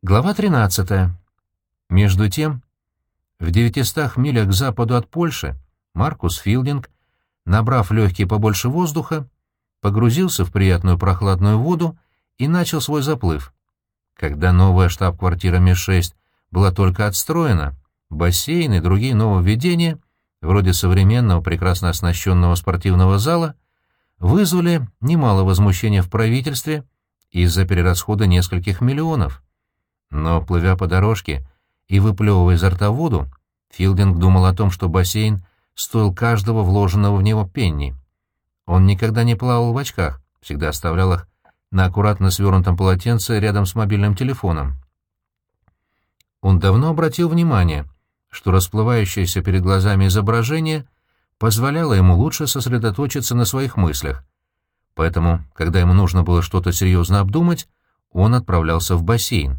Глава 13. Между тем, в 900 милях к западу от Польши Маркус Филдинг, набрав легкие побольше воздуха, погрузился в приятную прохладную воду и начал свой заплыв. Когда новая штаб-квартира МИ-6 была только отстроена, бассейн и другие нововведения, вроде современного прекрасно оснащенного спортивного зала, вызвали немало возмущения в правительстве из-за перерасхода нескольких миллионов. Но, плывя по дорожке и выплевывая изо рта воду, Филдинг думал о том, что бассейн стоил каждого вложенного в него пенни. Он никогда не плавал в очках, всегда оставлял их на аккуратно свернутом полотенце рядом с мобильным телефоном. Он давно обратил внимание, что расплывающееся перед глазами изображение позволяло ему лучше сосредоточиться на своих мыслях. Поэтому, когда ему нужно было что-то серьезно обдумать, он отправлялся в бассейн.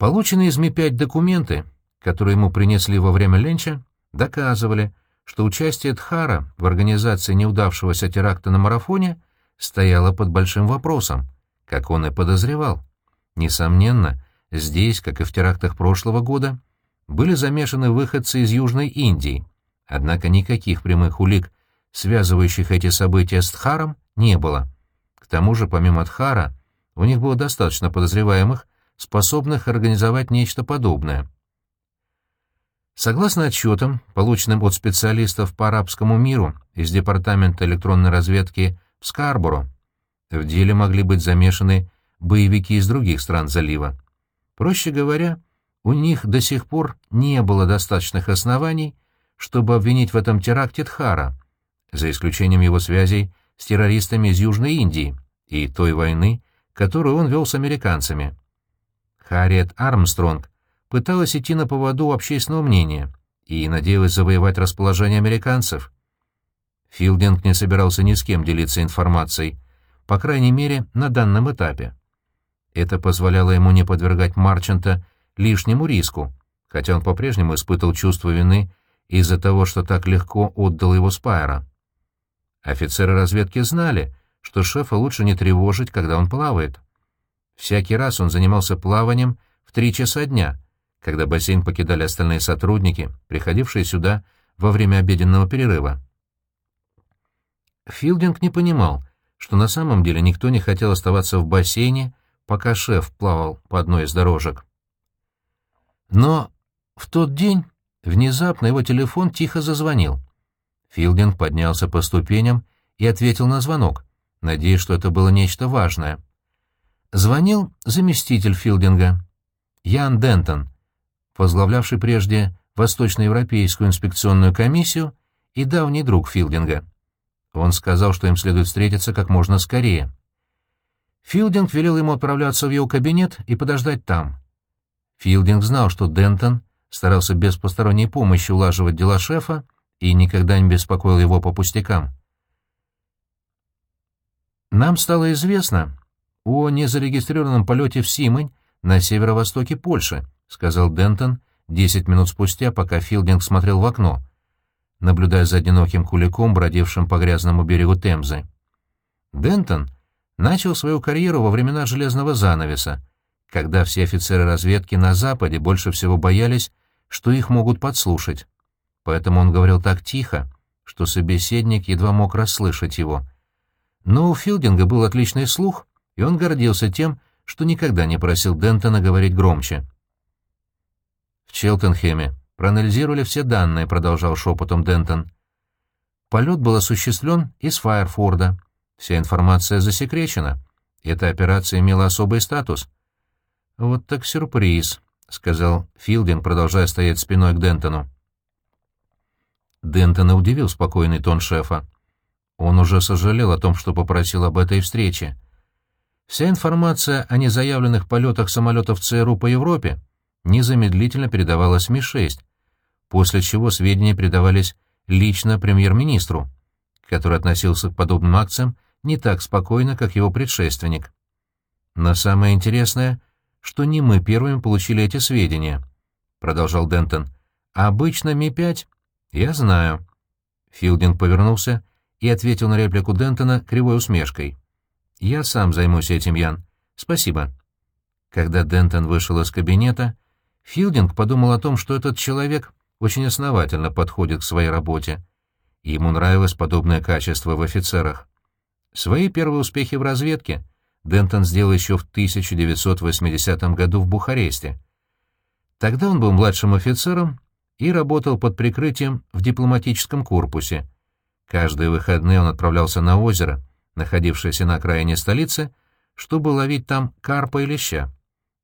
Полученные из Ми-5 документы, которые ему принесли во время ленча, доказывали, что участие Тхара в организации неудавшегося теракта на марафоне стояло под большим вопросом, как он и подозревал. Несомненно, здесь, как и в терактах прошлого года, были замешаны выходцы из Южной Индии, однако никаких прямых улик, связывающих эти события с Тхаром, не было. К тому же, помимо Тхара, у них было достаточно подозреваемых, способных организовать нечто подобное. Согласно отчетам, полученным от специалистов по арабскому миру из Департамента электронной разведки в Скарборо, в деле могли быть замешаны боевики из других стран залива. Проще говоря, у них до сих пор не было достаточных оснований, чтобы обвинить в этом теракте Тхара, за исключением его связей с террористами из Южной Индии и той войны, которую он вел с американцами. Харриет Армстронг пыталась идти на поводу общественного мнения и надеялась завоевать расположение американцев. Филдинг не собирался ни с кем делиться информацией, по крайней мере, на данном этапе. Это позволяло ему не подвергать Марчанта лишнему риску, хотя он по-прежнему испытывал чувство вины из-за того, что так легко отдал его Спайра. Офицеры разведки знали, что шефа лучше не тревожить, когда он плавает. Всякий раз он занимался плаванием в три часа дня, когда бассейн покидали остальные сотрудники, приходившие сюда во время обеденного перерыва. Филдинг не понимал, что на самом деле никто не хотел оставаться в бассейне, пока шеф плавал по одной из дорожек. Но в тот день внезапно его телефон тихо зазвонил. Филдинг поднялся по ступеням и ответил на звонок, надеясь, что это было нечто важное — Звонил заместитель Филдинга, Ян Дентон, возглавлявший прежде Восточноевропейскую инспекционную комиссию и давний друг Филдинга. Он сказал, что им следует встретиться как можно скорее. Филдинг велел ему отправляться в его кабинет и подождать там. Филдинг знал, что Дентон старался без посторонней помощи улаживать дела шефа и никогда не беспокоил его по пустякам. Нам стало известно, о незарегистрированном полете в Симонь на северо-востоке Польши», — сказал Дентон десять минут спустя, пока Филдинг смотрел в окно, наблюдая за одиноким куликом, бродившим по грязному берегу Темзы. Дентон начал свою карьеру во времена железного занавеса, когда все офицеры разведки на Западе больше всего боялись, что их могут подслушать. Поэтому он говорил так тихо, что собеседник едва мог расслышать его. Но у Филдинга был отличный слух, и он гордился тем, что никогда не просил Дентона говорить громче. «В Челтенхеме проанализировали все данные», — продолжал шепотом Дентон. «Полет был осуществлен из Файерфорда. Вся информация засекречена. Эта операция имела особый статус». «Вот так сюрприз», — сказал Филдинг, продолжая стоять спиной к Дентону. Дентона удивил спокойный тон шефа. Он уже сожалел о том, что попросил об этой встрече. Вся информация о незаявленных полетах самолетов ЦРУ по Европе незамедлительно передавалась Ми-6, после чего сведения передавались лично премьер-министру, который относился к подобным акциям не так спокойно, как его предшественник. Но самое интересное, что не мы первыми получили эти сведения, — продолжал Дентон. А обычно Ми-5? Я знаю. Филдинг повернулся и ответил на реплику Дентона кривой усмешкой. «Я сам займусь этим, Ян. Спасибо». Когда Дентон вышел из кабинета, Филдинг подумал о том, что этот человек очень основательно подходит к своей работе. Ему нравилось подобное качество в офицерах. Свои первые успехи в разведке Дентон сделал еще в 1980 году в Бухаресте. Тогда он был младшим офицером и работал под прикрытием в дипломатическом корпусе. Каждые выходные он отправлялся на озеро, находившееся на окраине столицы, чтобы ловить там карпа и леща.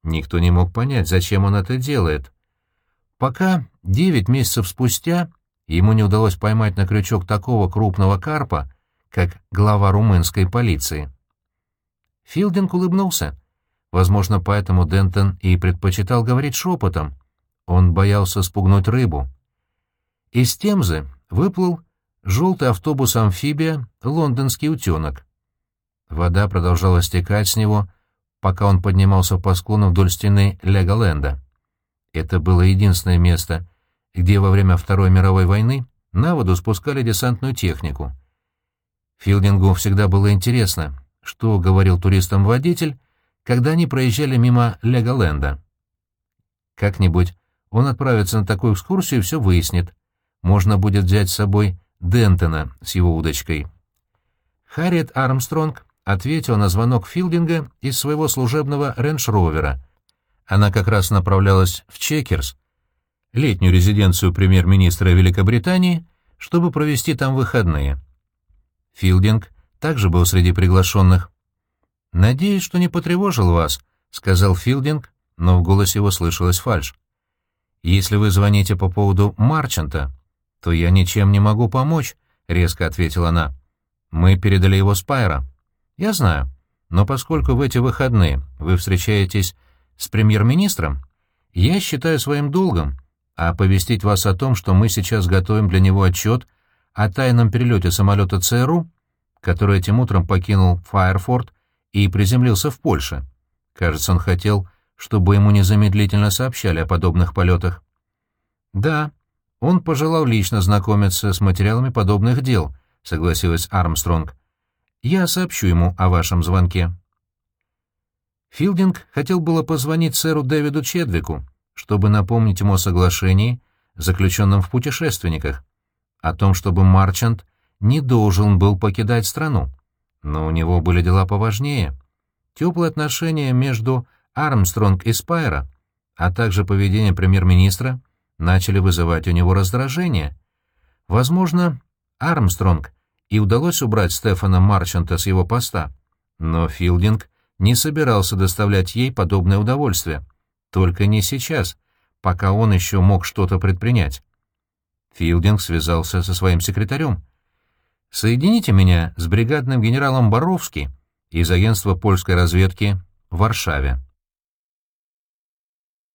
Никто не мог понять, зачем он это делает. Пока девять месяцев спустя ему не удалось поймать на крючок такого крупного карпа, как глава румынской полиции. Филдинг улыбнулся. Возможно, поэтому Дентон и предпочитал говорить шепотом. Он боялся спугнуть рыбу. Из Темзы выплыл желтый автобус-амфибия «Лондонский утенок». Вода продолжала стекать с него, пока он поднимался по склону вдоль стены Леголенда. Это было единственное место, где во время Второй мировой войны на воду спускали десантную технику. Филдингу всегда было интересно, что говорил туристам водитель, когда они проезжали мимо Леголенда. Как-нибудь он отправится на такую экскурсию и все выяснит. Можно будет взять с собой Дентона с его удочкой. Харриет Армстронг ответила на звонок Филдинга из своего служебного рейндж-ровера. Она как раз направлялась в Чекерс, летнюю резиденцию премьер-министра Великобритании, чтобы провести там выходные. Филдинг также был среди приглашенных. «Надеюсь, что не потревожил вас», — сказал Филдинг, но в голосе его слышалась фальшь. «Если вы звоните по поводу Марчанта, то я ничем не могу помочь», — резко ответила она. «Мы передали его Спайра». «Я знаю. Но поскольку в эти выходные вы встречаетесь с премьер-министром, я считаю своим долгом оповестить вас о том, что мы сейчас готовим для него отчет о тайном перелете самолета ЦРУ, который этим утром покинул Файерфорд и приземлился в Польше. Кажется, он хотел, чтобы ему незамедлительно сообщали о подобных полетах. Да, он пожелал лично знакомиться с материалами подобных дел, согласилась Армстронг. Я сообщу ему о вашем звонке». Филдинг хотел было позвонить сэру Дэвиду Чедвику, чтобы напомнить ему о соглашении, заключенном в путешественниках, о том, чтобы Марчант не должен был покидать страну. Но у него были дела поважнее. Теплые отношения между Армстронг и Спайра, а также поведение премьер-министра начали вызывать у него раздражение. Возможно, Армстронг и удалось убрать Стефана Марчанта с его поста. Но Филдинг не собирался доставлять ей подобное удовольствие. Только не сейчас, пока он еще мог что-то предпринять. Филдинг связался со своим секретарем. «Соедините меня с бригадным генералом Боровски из агентства польской разведки в Варшаве».